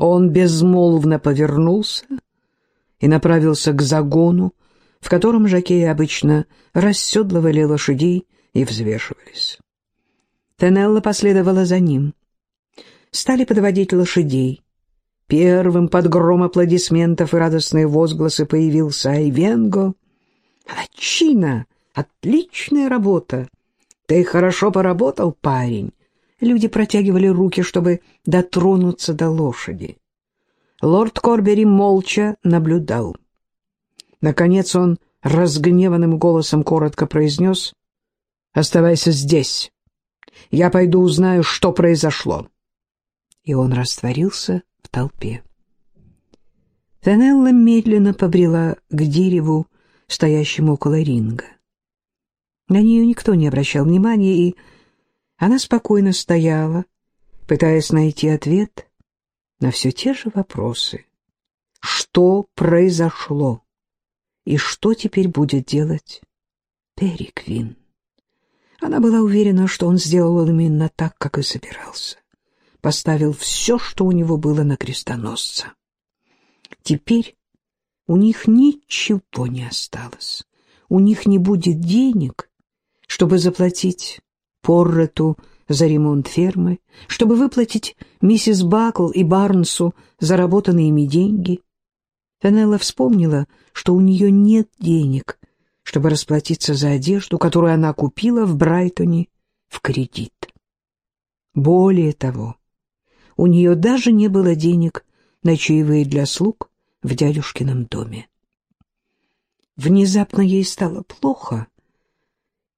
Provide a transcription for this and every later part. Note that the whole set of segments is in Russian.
Он безмолвно повернулся и направился к загону, в котором жакеи обычно расседлывали лошадей и взвешивались. Тенелла последовала за ним. Стали подводить лошадей. Первым под гром аплодисментов и радостные возгласы появился Айвенго. «Лачина! Отличная работа! Ты хорошо поработал, парень!» Люди протягивали руки, чтобы дотронуться до лошади. Лорд Корбери молча наблюдал. Наконец он разгневанным голосом коротко произнес «Оставайся здесь. Я пойду узнаю, что произошло». И он растворился в толпе. Фенелла медленно побрела к дереву, стоящему около ринга. На нее никто не обращал внимания, и она спокойно стояла, пытаясь найти ответ на все те же вопросы. Что произошло? И что теперь будет делать Перри Квин? Она была уверена, что он сделал именно так, как и собирался. Поставил все, что у него было на крестоносца. Теперь у них ничего не осталось. У них не будет денег, чтобы заплатить Поррету за ремонт фермы, чтобы выплатить миссис Бакл и Барнсу заработанные ими деньги. Фенелла вспомнила, что у нее нет денег, чтобы расплатиться за одежду, которую она купила в Брайтоне в кредит. Более того, у нее даже не было денег на чаевые для слуг в дядюшкином доме. Внезапно ей стало плохо,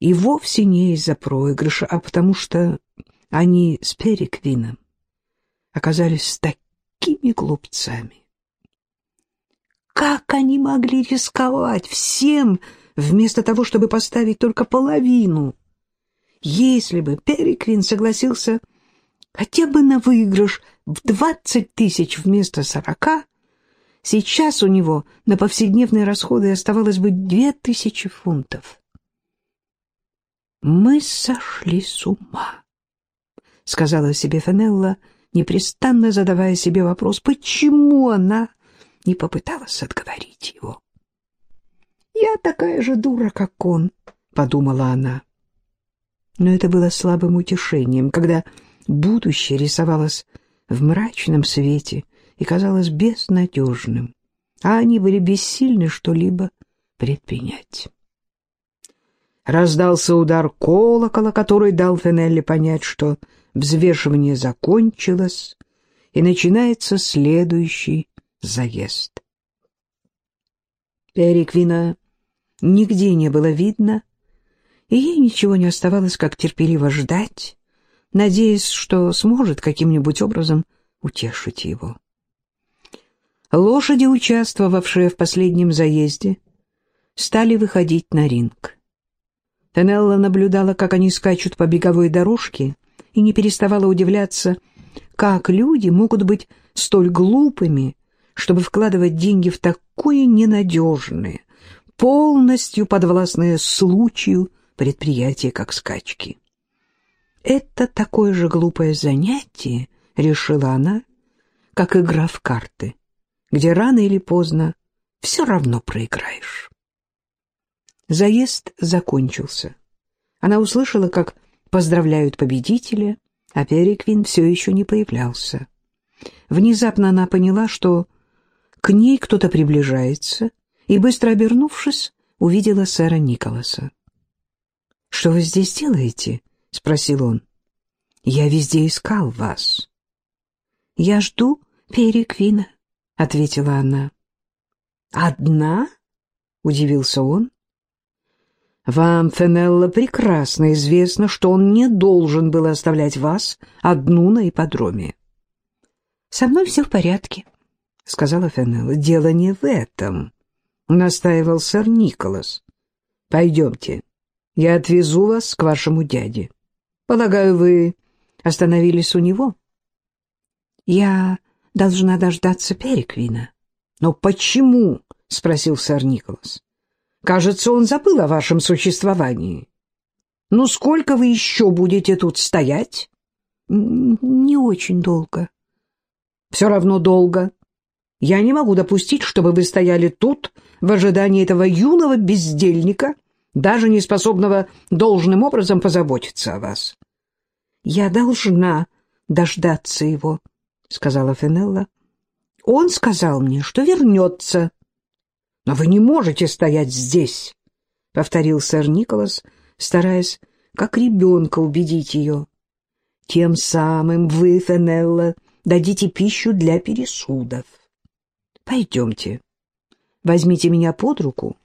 и вовсе не из-за проигрыша, а потому что они с Переквином оказались такими глупцами. Как они могли рисковать всем, вместо того, чтобы поставить только половину? Если бы Переквин согласился хотя бы на выигрыш в двадцать тысяч вместо сорока, сейчас у него на повседневные расходы оставалось бы две тысячи фунтов. «Мы сошли с ума», — сказала себе Фенелла, непрестанно задавая себе вопрос, почему она не попыталась отговорить его. «Я такая же дура, как он», — подумала она. Но это было слабым утешением, когда будущее рисовалось в мрачном свете и казалось безнадежным, а они были бессильны что-либо предпринять. Раздался удар колокола, который дал Фенелли понять, что взвешивание закончилось, и начинается следующий заезд. Переквина нигде не было видно, и ей ничего не оставалось, как терпеливо ждать, надеясь, что сможет каким-нибудь образом утешить его. Лошади, участвовавшие в последнем заезде, стали выходить на ринг. Тенелла наблюдала, как они скачут по беговой дорожке, и не переставала удивляться, как люди могут быть столь глупыми, чтобы вкладывать деньги в такое ненадежное, полностью подвластное случаю предприятие, как скачки. Это такое же глупое занятие, решила она, как игра в карты, где рано или поздно все равно проиграешь. Заезд закончился. Она услышала, как поздравляют победителя, а Переквин все еще не появлялся. Внезапно она поняла, что к ней кто-то приближается, и, быстро обернувшись, увидела сэра Николаса. «Что вы здесь делаете?» — спросил он. «Я везде искал вас». «Я жду Переквина», — ответила она. «Одна?» — удивился он. Вам, Фенелла, прекрасно известно, что он не должен был оставлять вас одну на ипподроме. — Со мной все в порядке, — сказала Фенелла. — Дело не в этом, — настаивал сэр Николас. — Пойдемте, я отвезу вас к вашему дяде. Полагаю, вы остановились у него? — Я должна дождаться Переквина. — Но почему? — спросил сэр Николас. Кажется, он забыл о вашем существовании. Ну, сколько вы еще будете тут стоять? Не очень долго. Все равно долго. Я не могу допустить, чтобы вы стояли тут в ожидании этого юного бездельника, даже не способного должным образом позаботиться о вас. — Я должна дождаться его, — сказала Фенелла. — Он сказал мне, что вернется. — Но вы не можете стоять здесь, — повторил сэр Николас, стараясь как ребенка убедить ее. — Тем самым вы, Фенелла, дадите пищу для пересудов. Пойдемте, возьмите меня под руку,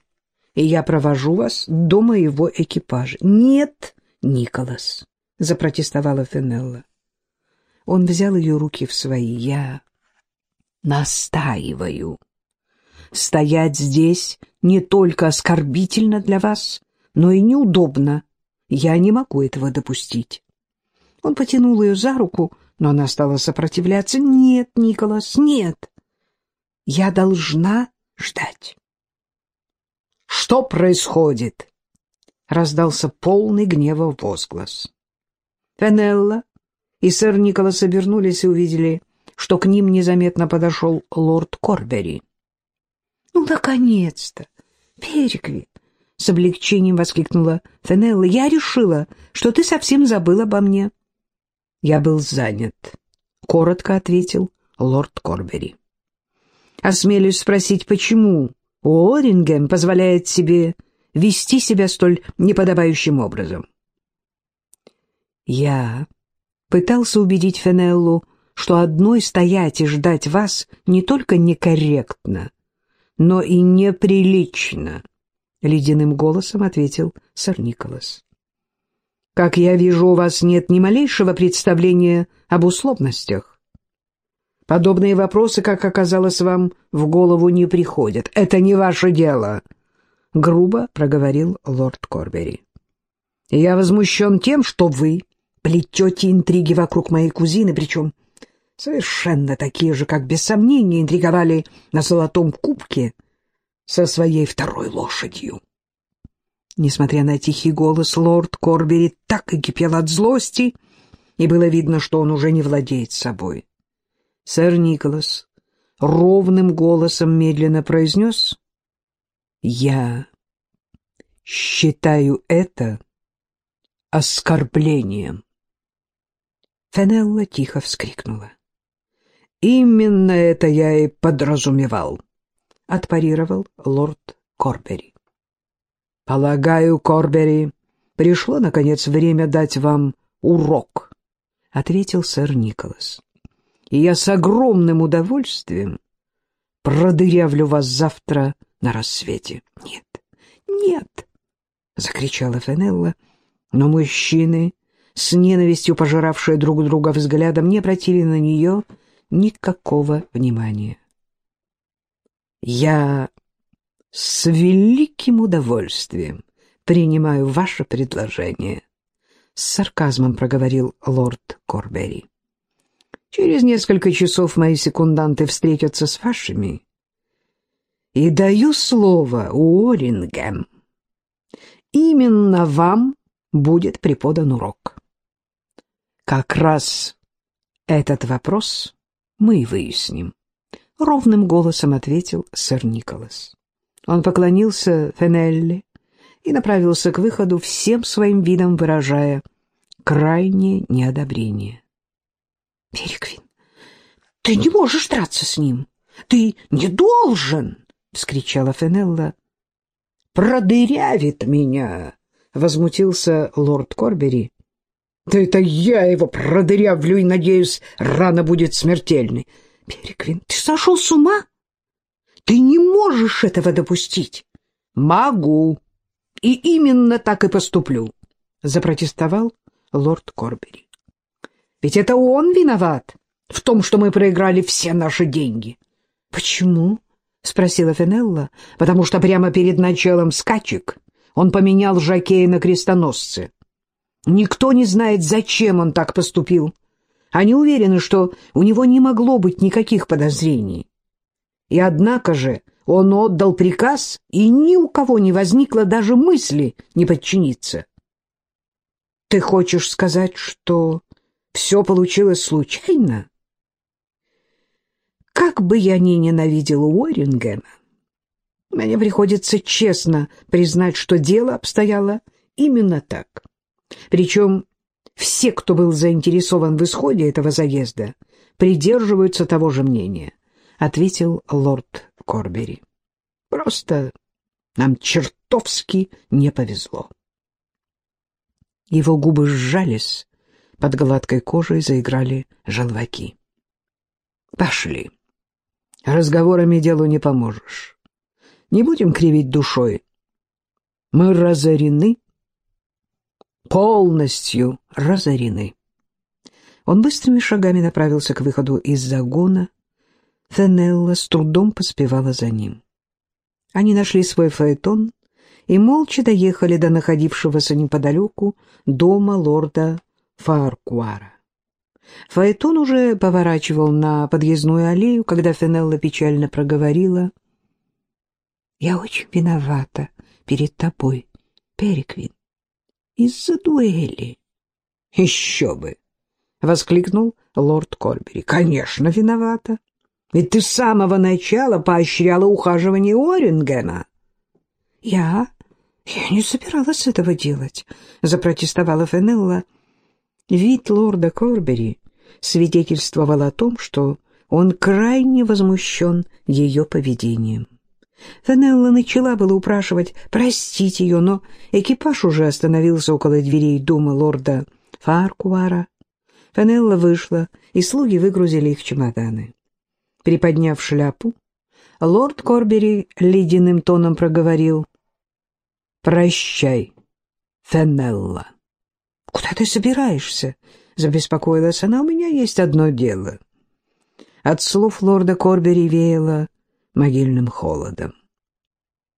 и я провожу вас до моего экипажа. — Нет, Николас, — запротестовала Фенелла. Он взял ее руки в свои. — Я настаиваю. Стоять здесь не только оскорбительно для вас, но и неудобно. Я не могу этого допустить. Он потянул ее за руку, но она стала сопротивляться. «Нет, Николас, нет. Я должна ждать». «Что происходит?» — раздался полный гнева возглас. Фенелла и сэр Николас обернулись и увидели, что к ним незаметно подошел лорд Корбери. «Ну, наконец-то! Переквин!» — с облегчением воскликнула Фенелла. «Я решила, что ты совсем забыл обо мне». «Я был занят», — коротко ответил лорд Корбери. «Осмелюсь спросить, почему Уоррингем позволяет себе вести себя столь неподобающим образом?» «Я пытался убедить Фенеллу, что одной стоять и ждать вас не только некорректно, но и неприлично», — ледяным голосом ответил сэр Николас. Как я вижу, у вас нет ни малейшего представления об условностях. Подобные вопросы, как оказалось, вам в голову не приходят. Это не ваше дело, — грубо проговорил лорд Корбери. Я возмущен тем, что вы плетете интриги вокруг моей кузины, причем совершенно такие же, как без сомнения интриговали на золотом кубке со своей второй лошадью. Несмотря на тихий голос, лорд Корбери так и кипел от злости, и было видно, что он уже не владеет собой. Сэр Николас ровным голосом медленно произнес «Я считаю это оскорблением». Фенелла тихо вскрикнула. «Именно это я и подразумевал», — отпарировал лорд Корбери. «Полагаю, Корбери, пришло, наконец, время дать вам урок», — ответил сэр Николас. «И я с огромным удовольствием продырявлю вас завтра на рассвете». «Нет, нет!» — закричала Фенелла, но мужчины, с ненавистью пожиравшие друг друга взглядом, не обратили на нее никакого внимания. «Я с великим удовольствием принимаю ваше предложение, с сарказмом проговорил лорд Корбери. Через несколько часов мои секунданты встретятся с вашими. И даю слово, Уоррингем, именно вам будет преподан урок. Как раз этот вопрос мы выясним, — ровным голосом ответил сэр Николас. Он поклонился Фенелли и направился к выходу, всем своим видом выражая крайнее неодобрение. — Переквин, ты не можешь драться с ним. Ты не должен! — вскричала Фенелла. — Продырявит меня! — возмутился лорд Корбери. — это я его продырявлю и, надеюсь, рана будет смертельной. — Переквин, ты сошел с ума? — ты не можешь этого допустить. Могу. И именно так и поступлю, запротестовал лорд Корбери. Ведь это он виноват в том, что мы проиграли все наши деньги. Почему? спросила Фенелла. Потому что прямо перед началом скачек он поменял жакея на крестоносцы. Никто не знает, зачем он так поступил. Они уверены, что у него не могло быть никаких подозрений. И однако же он отдал приказ, и ни у кого не возникло даже мысли не подчиниться. Ты хочешь сказать, что все получилось случайно? как бы я ни ненавидел Уоррингема, мне приходится честно признать, что дело обстояло именно так. Причем все, кто был заинтересован в исходе этого заезда, придерживаются того же мнения, — ответил лорд Корбери. Просто нам чертовски не повезло. Его губы сжались, под гладкой кожей заиграли желваки. Пошли. Разговорами делу не поможешь. Не будем кривить душой. Мы разорены, полностью разорены. Он быстрыми шагами направился к выходу из загона. Фенелла с трудом поспевала за ним. Они нашли свой фаэтон и молча доехали до находившегося неподалеку дома лорда Фаркуара. Фаэтон уже поворачивал на подъездную аллею, когда Фенелла печально проговорила. «Я очень виновата перед тобой, Переквин, из-за дуэли». «Еще бы!» — воскликнул лорд Корбери. «Конечно, виновата. Ведь ты с самого начала поощряла ухаживание Орингена». «Я? Я не собиралась этого делать», — запротестовала Фенелла. Вид лорда Корбери свидетельствовал о том, что он крайне возмущен ее поведением. Фенелла начала было упрашивать простить ее, но экипаж уже остановился около дверей дома лорда Фаркуара. Фенелла вышла, и слуги выгрузили их чемоданы. Приподняв шляпу, лорд Корбери ледяным тоном проговорил «Прощай, Фенелла». «Куда ты собираешься?» — забеспокоилась она. «У меня есть одно дело». От слов лорда Корбери веяло могильным холодом.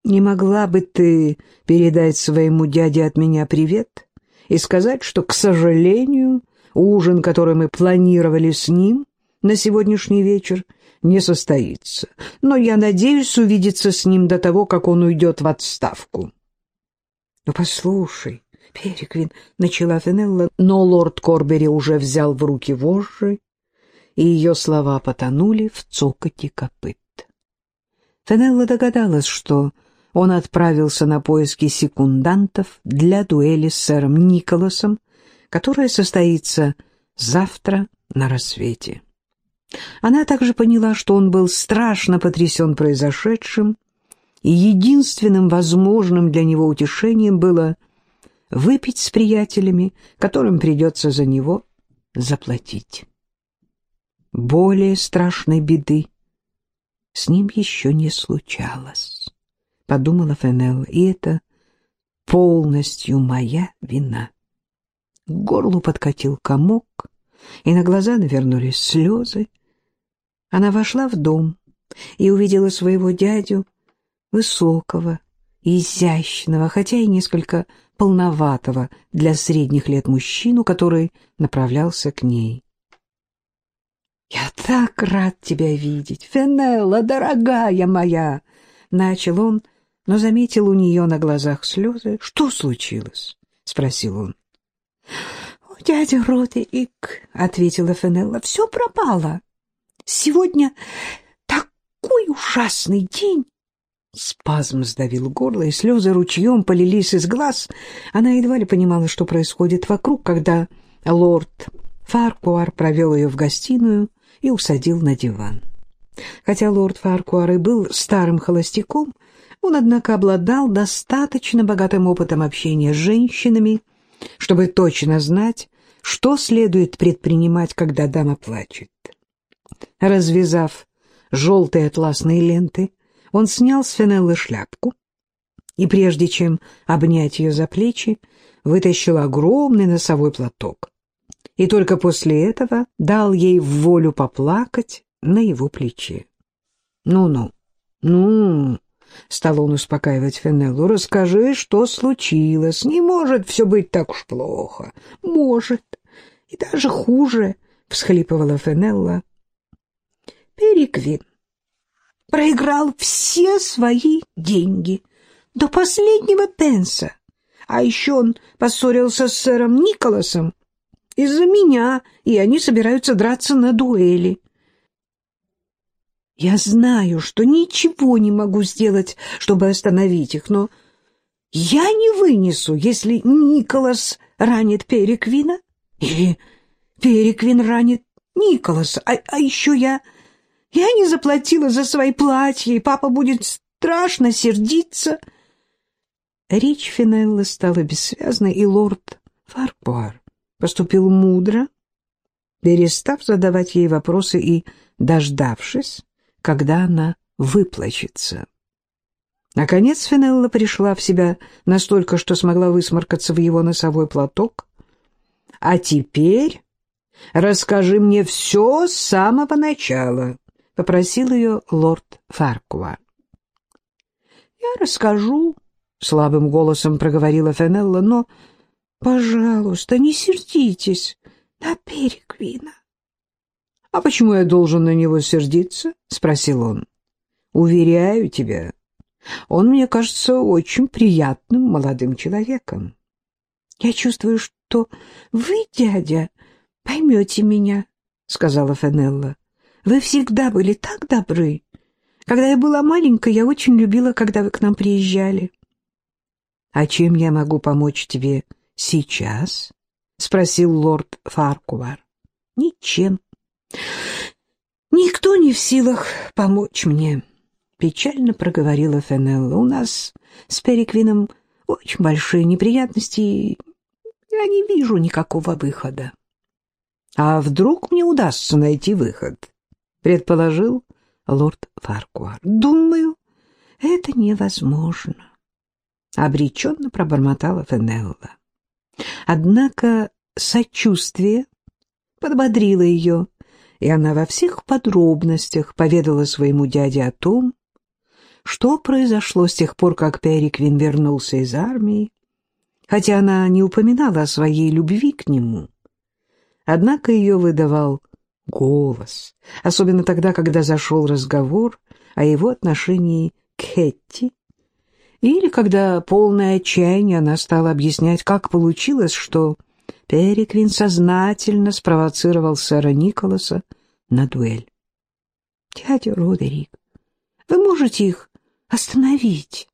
«Не могла бы ты передать своему дяде от меня привет и сказать, что, к сожалению, Ужин, который мы планировали с ним на сегодняшний вечер, не состоится, но я надеюсь увидеться с ним до того, как он уйдет в отставку. — Ну, послушай, Переквин, — начала Фенелла, но лорд Корбери уже взял в руки вожжи, и ее слова потонули в цокоте копыт. Фенелла догадалась, что он отправился на поиски секундантов для дуэли с сэром Николасом, которая состоится завтра на рассвете. Она также поняла, что он был страшно потрясен произошедшим, и единственным возможным для него утешением было выпить с приятелями, которым придется за него заплатить. Более страшной беды с ним еще не случалось, подумала Фенелла, и это полностью моя вина. К горлу подкатил комок, и на глаза навернулись слезы. Она вошла в дом и увидела своего дядю, высокого, изящного, хотя и несколько полноватого для средних лет мужчину, который направлялся к ней. «Я так рад тебя видеть, Фенелла, дорогая моя!» — начал он, но заметил у нее на глазах слезы. «Что случилось?» — спросил он. — О, дядя Родерик, — ответила Фенелла, — все пропало. Сегодня такой ужасный день. Спазм сдавил горло, и слезы ручьем полились из глаз. Она едва ли понимала, что происходит вокруг, когда лорд Фаркуар провел ее в гостиную и усадил на диван. Хотя лорд Фаркуар и был старым холостяком, он, однако, обладал достаточно богатым опытом общения с женщинами, чтобы точно знать, что следует предпринимать, когда дама плачет. Развязав желтые атласные ленты, он снял с Фенеллы шляпку и, прежде чем обнять ее за плечи, вытащил огромный носовой платок. И только после этого дал ей волю поплакать на его плече. «Ну-ну, ну, Стал он успокаивать Фенеллу. «Расскажи, что случилось. Не может все быть так уж плохо. Может. И даже хуже», — всхлипывала Фенелла. Переквин проиграл все свои деньги до последнего пенса. А еще он поссорился с сэром Николасом из-за меня, и они собираются драться на дуэли. Я знаю, что ничего не могу сделать, чтобы остановить их, но я не вынесу, если Николас ранит Переквина или Переквин ранит Николаса. А, а еще я... Я не заплатила за свои платья, и папа будет страшно сердиться. Речь Финеллы стала бессвязной, и лорд Фаркуар поступил мудро, перестав задавать ей вопросы и дождавшись, когда она выплачется. Наконец Финелла пришла в себя настолько, что смогла высморкаться в его носовой платок. «А теперь расскажи мне все с самого начала», — попросил ее лорд Фаркуа. «Я расскажу», — слабым голосом проговорила Фенелла, — «но, пожалуйста, не сердитесь на Переквина». «А почему я должен на него сердиться?» — спросил он. «Уверяю тебя, он мне кажется очень приятным молодым человеком. Я чувствую, что вы, дядя, поймете меня, — сказала Фенелла. Вы всегда были так добры. Когда я была маленькой, я очень любила, когда вы к нам приезжали. — А чем я могу помочь тебе сейчас? — спросил лорд Фаркувар. — Ничем. Никто не в силах помочь мне. — печально проговорила Фенелла. «У нас с Переквином очень большие неприятности, и я не вижу никакого выхода». «А вдруг мне удастся найти выход?» — предположил лорд Фаркуар. «Думаю, это невозможно», — обреченно пробормотала Фенелла. Однако сочувствие подбодрило ее, и она во всех подробностях поведала своему дяде о том, что произошло с тех пор, как Периквин вернулся из армии, хотя она не упоминала о своей любви к нему. Однако ее выдавал голос, особенно тогда, когда зашел разговор о его отношении к Хетти, или когда, полное отчаяние, она стала объяснять, как получилось, что Переквин сознательно спровоцировал сэра Николаса на дуэль. «Дядя Родерик, вы можете их остановить.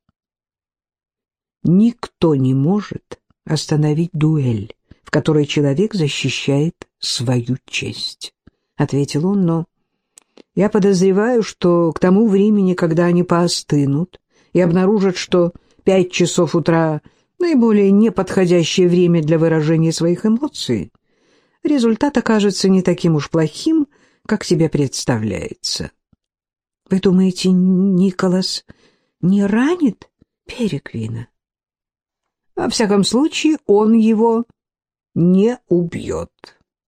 Никто не может остановить дуэль, в которой человек защищает свою честь, — ответил он, но я подозреваю, что к тому времени, когда они поостынут и обнаружат, что пять часов утра — наиболее неподходящее время для выражения своих эмоций, результат окажется не таким уж плохим, как тебе представляется. Вы думаете, Николас не ранит Переквина? Во всяком случае, он его не убьет.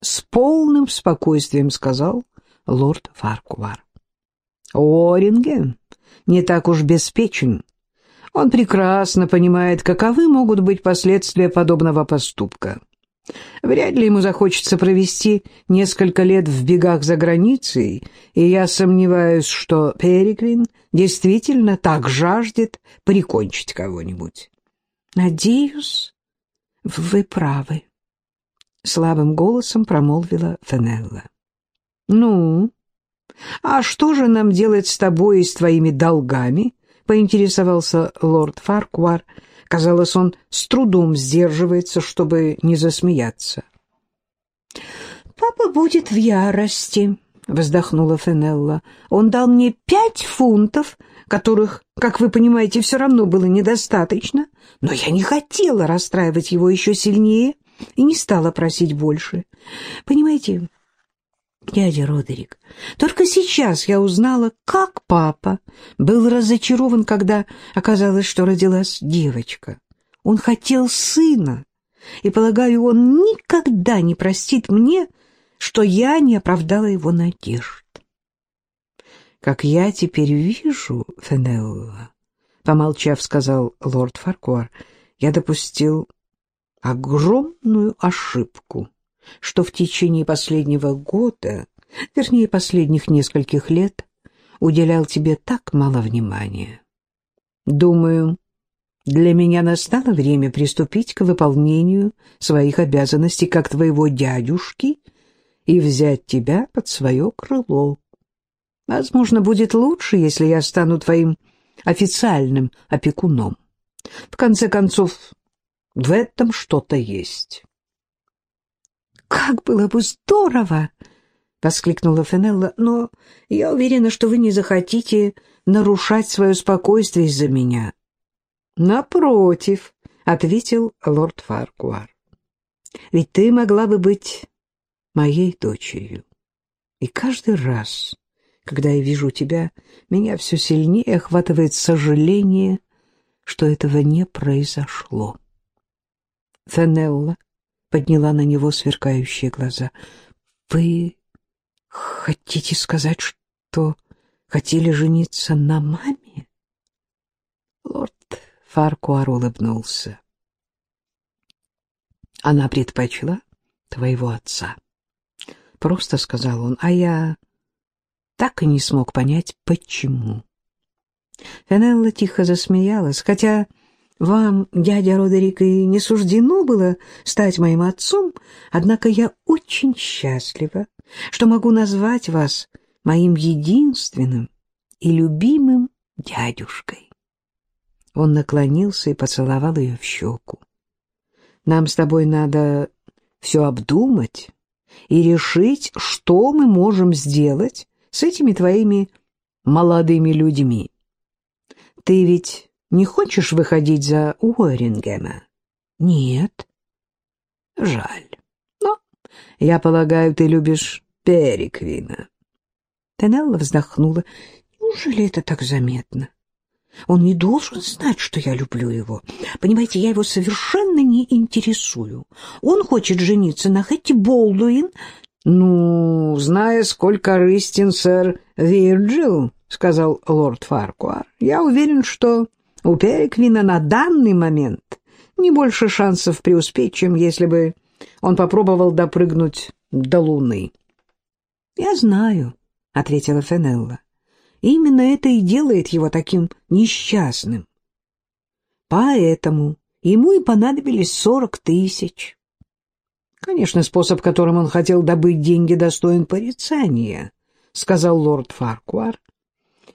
С полным спокойствием сказал лорд Фаркувар. Оринген не так уж беспечен. Он прекрасно понимает, каковы могут быть последствия подобного поступка. Вряд ли ему захочется провести несколько лет в бегах за границей, и я сомневаюсь, что Переквин действительно так жаждет прикончить кого-нибудь. «Надеюсь, вы правы», — слабым голосом промолвила Фенелла. «Ну, а что же нам делать с тобой и с твоими долгами?» — поинтересовался лорд Фаркуар, — Казалось, он с трудом сдерживается, чтобы не засмеяться. «Папа будет в ярости», — вздохнула Фенелла. «Он дал мне пять фунтов, которых, как вы понимаете, все равно было недостаточно, но я не хотела расстраивать его еще сильнее и не стала просить больше. Понимаете, дядя Родерик, только сейчас я узнала, как папа был разочарован, когда оказалось, что родилась девочка. Он хотел сына, и, полагаю, он никогда не простит мне, что я не оправдала его надежд. «Как я теперь вижу, Фенелла», — помолчав, сказал лорд Фаркуар, — «я допустил огромную ошибку» что в течение последнего года, вернее, последних нескольких лет, уделял тебе так мало внимания. Думаю, для меня настало время приступить к выполнению своих обязанностей как твоего дядюшки и взять тебя под свое крыло. Возможно, будет лучше, если я стану твоим официальным опекуном. В конце концов, в этом что-то есть. «Как было бы здорово!» — воскликнула Фенелла. «Но я уверена, что вы не захотите нарушать свое спокойствие из-за меня». «Напротив», — ответил лорд Фаркуар. «Ведь ты могла бы быть моей дочерью. И каждый раз, когда я вижу тебя, меня все сильнее охватывает сожаление, что этого не произошло». Фенелла подняла на него сверкающие глаза. «Вы хотите сказать, что хотели жениться на маме?» Лорд Фаркуар улыбнулся. «Она предпочла твоего отца», — просто сказал он, а я так и не смог понять, почему. Фенелла тихо засмеялась, хотя вам, дядя Родерик, и не суждено было стать моим отцом, однако я очень счастлива, что могу назвать вас моим единственным и любимым дядюшкой. Он наклонился и поцеловал ее в щеку. Нам с тобой надо все обдумать и решить, что мы можем сделать с этими твоими молодыми людьми. Ты ведь не хочешь выходить за Уорингема? Нет. Жаль. Но, я полагаю, ты любишь Переквина. Тенелла вздохнула. Неужели это так заметно? Он не должен знать, что я люблю его. Понимаете, я его совершенно не интересую. Он хочет жениться на Хэтти Болдуин. Ну, зная, сколько корыстен сэр Вирджил, — сказал лорд Фаркуар, — я уверен, что у Переквина на данный момент не больше шансов преуспеть, чем если бы он попробовал допрыгнуть до Луны. — Я знаю, — ответила Фенелла. — Именно это и делает его таким несчастным. Поэтому ему и понадобились сорок тысяч. Конечно, способ, которым он хотел добыть деньги, достоин порицания, — сказал лорд Фаркуар.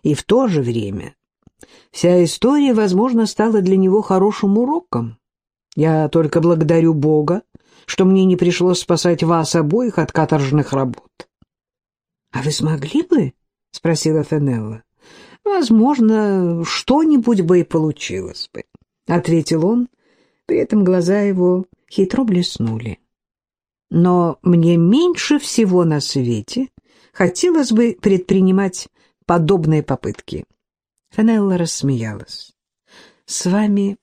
И в то же время Вся история, возможно, стала для него хорошим уроком. Я только благодарю Бога, что мне не пришлось спасать вас обоих от каторжных работ. — А вы смогли бы? — спросила Фенелла. — Возможно, что-нибудь бы и получилось бы, — ответил он. При этом глаза его хитро блеснули. Но мне меньше всего на свете хотелось бы предпринимать подобные попытки. Фенелла рассмеялась. — С вами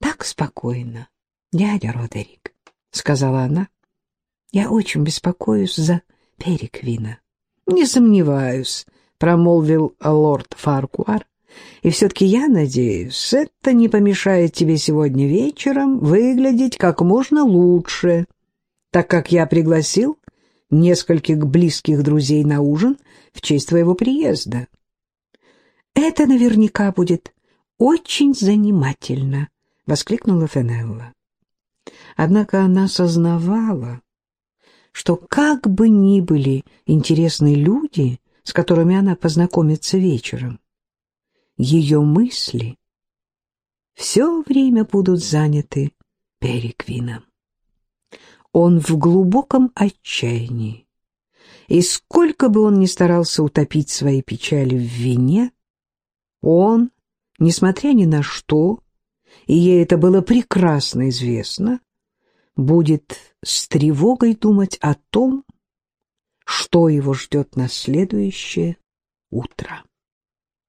так спокойно, дядя Родерик, — сказала она. — Я очень беспокоюсь за Переквина. — Не сомневаюсь, — промолвил лорд Фаркуар. — И все-таки я надеюсь, это не помешает тебе сегодня вечером выглядеть как можно лучше, так как я пригласил нескольких близких друзей на ужин в честь твоего приезда. «Это наверняка будет очень занимательно», — воскликнула Фенелла. Однако она сознавала, что как бы ни были интересны люди, с которыми она познакомится вечером, ее мысли все время будут заняты Переквином. Он в глубоком отчаянии, и сколько бы он ни старался утопить свои печали в вине, он, несмотря ни на что, и ей это было прекрасно известно, будет с тревогой думать о том, что его ждет на следующее утро.